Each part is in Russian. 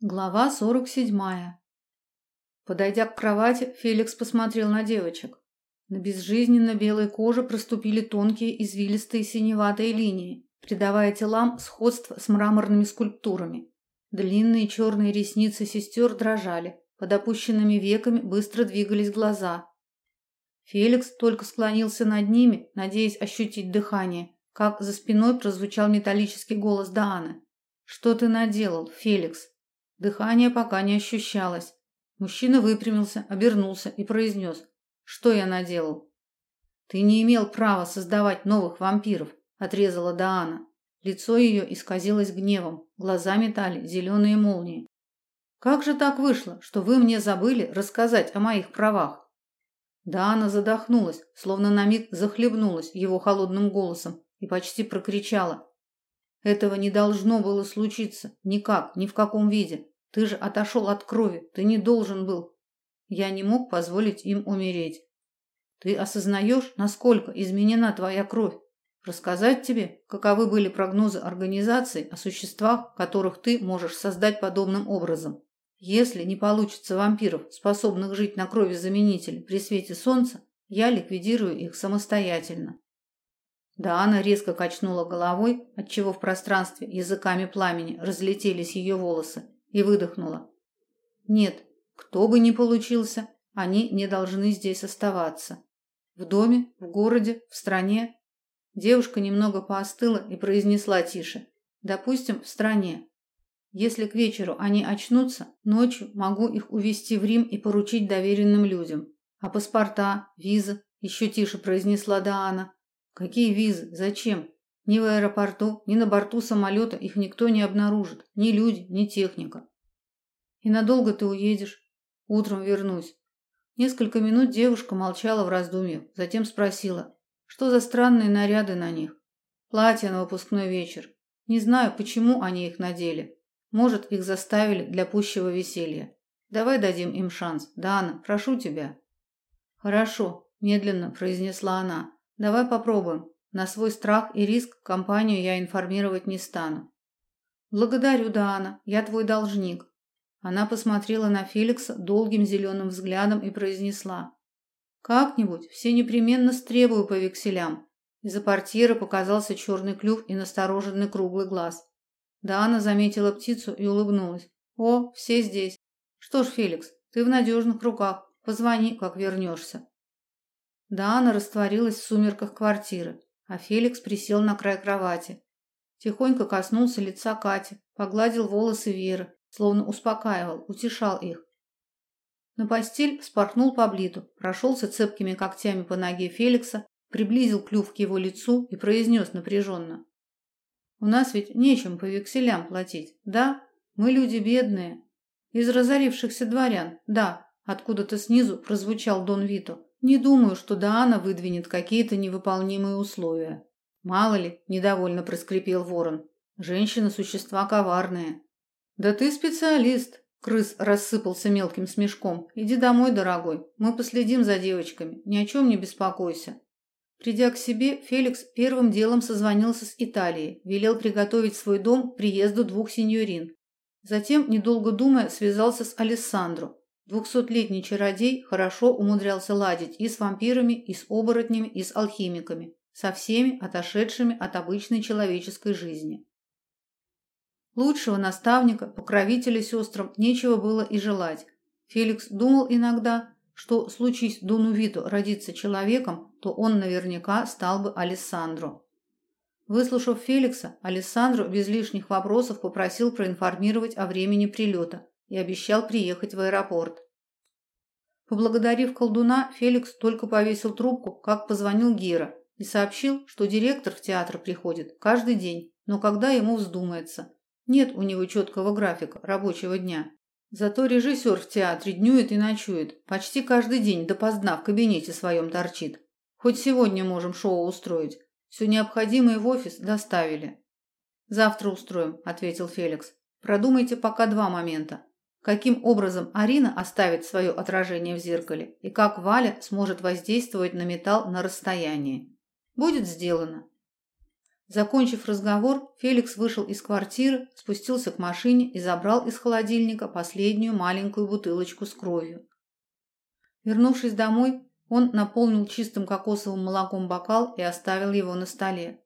Глава 47. Подойдя к кровати, Феликс посмотрел на девочек. На безжизненно белой коже проступили тонкие извилистые синеватые линии, придавая телам сходство с мраморными скульптурами. Длинные черные ресницы сестер дрожали, под опущенными веками быстро двигались глаза. Феликс только склонился над ними, надеясь ощутить дыхание, как за спиной прозвучал металлический голос Дааны. «Что ты наделал, Феликс?» Дыхание пока не ощущалось. Мужчина выпрямился, обернулся и произнес. «Что я наделал?» «Ты не имел права создавать новых вампиров», – отрезала Даана. Лицо ее исказилось гневом, глаза метали зеленые молнии. «Как же так вышло, что вы мне забыли рассказать о моих правах?» Даана задохнулась, словно на миг захлебнулась его холодным голосом и почти прокричала. Этого не должно было случиться. Никак, ни в каком виде. Ты же отошел от крови. Ты не должен был. Я не мог позволить им умереть. Ты осознаешь, насколько изменена твоя кровь? Рассказать тебе, каковы были прогнозы организации о существах, которых ты можешь создать подобным образом. Если не получится вампиров, способных жить на крови заменителя при свете солнца, я ликвидирую их самостоятельно. Да, она резко качнула головой, отчего в пространстве языками пламени разлетелись ее волосы, и выдохнула. Нет, кто бы ни получился, они не должны здесь оставаться. В доме, в городе, в стране. Девушка немного поостыла и произнесла тише: "Допустим, в стране. Если к вечеру они очнутся, ночью могу их увезти в Рим и поручить доверенным людям. А паспорта, визы?" еще тише произнесла Даана. Какие визы? Зачем? Ни в аэропорту, ни на борту самолета их никто не обнаружит, ни люди, ни техника. И надолго ты уедешь? Утром вернусь. Несколько минут девушка молчала в раздумьях, затем спросила: "Что за странные наряды на них? Платья на выпускной вечер. Не знаю, почему они их надели. Может, их заставили для пущего веселья. Давай дадим им шанс. Дана, прошу тебя". "Хорошо", медленно произнесла она. Давай попробуем. На свой страх и риск компанию я информировать не стану. Благодарю, Дана. Я твой должник. Она посмотрела на Феликса долгим зеленым взглядом и произнесла: Как-нибудь все непременно стребую по векселям. Из-за портьеры показался черный клюв и настороженный круглый глаз. Дана заметила птицу и улыбнулась. О, все здесь. Что ж, Феликс, ты в надежных руках. Позвони, как вернешься. Дана растворилась в сумерках квартиры, а Феликс присел на край кровати. Тихонько коснулся лица Кати, погладил волосы Веры, словно успокаивал, утешал их. На постель спорхнул по блиту, прошелся цепкими когтями по ноге Феликса, приблизил клюв к его лицу и произнес напряженно. «У нас ведь нечем по векселям платить, да? Мы люди бедные. Из разорившихся дворян, да». Откуда-то снизу прозвучал Дон Вито. Не думаю, что Даана выдвинет какие-то невыполнимые условия. Мало ли, недовольно проскрипел Ворон. Женщины существа коварные. Да ты специалист. Крыс рассыпался мелким смешком. Иди домой, дорогой. Мы последим за девочками. Ни о чем не беспокойся. Придя к себе, Феликс первым делом созвонился с Италией, велел приготовить свой дом к приезду двух сеньорин. Затем, недолго думая, связался с Алессандро, Двухсотлетний чародей хорошо умудрялся ладить и с вампирами, и с оборотнями, и с алхимиками, со всеми отошедшими от обычной человеческой жизни. Лучшего наставника, покровителя сестрам нечего было и желать. Феликс думал иногда, что случись Дону Виту родиться человеком, то он наверняка стал бы Алессандро. Выслушав Феликса, Алессандро без лишних вопросов попросил проинформировать о времени прилета и обещал приехать в аэропорт. Поблагодарив колдуна, Феликс только повесил трубку, как позвонил Гера и сообщил, что директор в театр приходит каждый день, но когда ему вздумается. Нет у него четкого графика рабочего дня. Зато режиссер в театре днюет и ночует, почти каждый день допоздна в кабинете своем торчит. Хоть сегодня можем шоу устроить. Все необходимое в офис доставили. Завтра устроим, ответил Феликс. Продумайте пока два момента каким образом Арина оставит свое отражение в зеркале и как Валя сможет воздействовать на металл на расстоянии. Будет сделано. Закончив разговор, Феликс вышел из квартиры, спустился к машине и забрал из холодильника последнюю маленькую бутылочку с кровью. Вернувшись домой, он наполнил чистым кокосовым молоком бокал и оставил его на столе.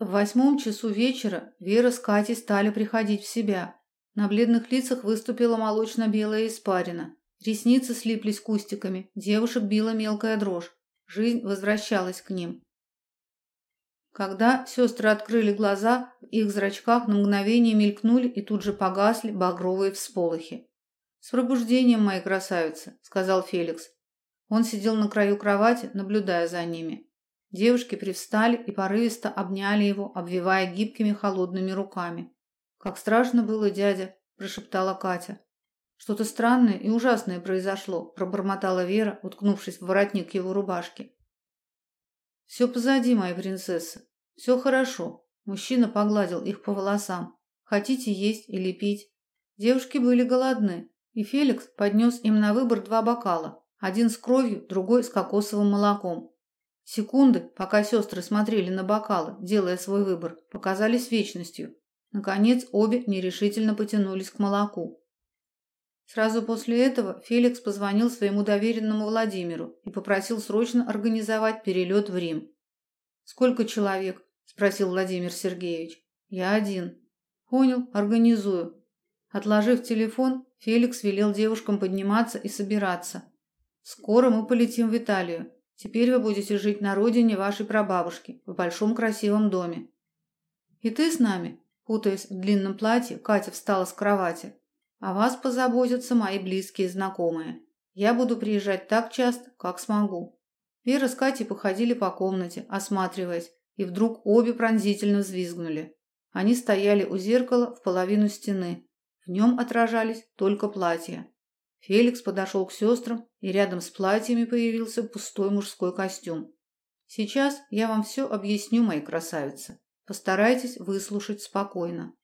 В восьмом часу вечера Вера с Катей стали приходить в себя. На бледных лицах выступила молочно-белая испарина. Ресницы слиплись кустиками, девушек била мелкая дрожь. Жизнь возвращалась к ним. Когда сестры открыли глаза, в их зрачках на мгновение мелькнули и тут же погасли багровые всполохи. «С пробуждением, мои красавицы», — сказал Феликс. Он сидел на краю кровати, наблюдая за ними. Девушки привстали и порывисто обняли его, обвивая гибкими холодными руками. «Как страшно было, дядя», – прошептала Катя. «Что-то странное и ужасное произошло», – пробормотала Вера, уткнувшись в воротник его рубашки. «Все позади, мои принцессы. Все хорошо». Мужчина погладил их по волосам. «Хотите есть или пить?» Девушки были голодны, и Феликс поднес им на выбор два бокала. Один с кровью, другой с кокосовым молоком. Секунды, пока сестры смотрели на бокалы, делая свой выбор, показались вечностью. Наконец, обе нерешительно потянулись к молоку. Сразу после этого Феликс позвонил своему доверенному Владимиру и попросил срочно организовать перелет в Рим. «Сколько человек?» – спросил Владимир Сергеевич. «Я один». «Понял, организую». Отложив телефон, Феликс велел девушкам подниматься и собираться. «Скоро мы полетим в Италию. Теперь вы будете жить на родине вашей прабабушки, в большом красивом доме». «И ты с нами?» Путаясь в длинном платье, Катя встала с кровати. О вас позаботятся мои близкие знакомые. Я буду приезжать так часто, как смогу. Вера с Катей походили по комнате, осматриваясь, и вдруг обе пронзительно взвизгнули. Они стояли у зеркала в половину стены. В нем отражались только платья. Феликс подошел к сестрам, и рядом с платьями появился пустой мужской костюм. Сейчас я вам все объясню, мои красавицы. Постарайтесь выслушать спокойно.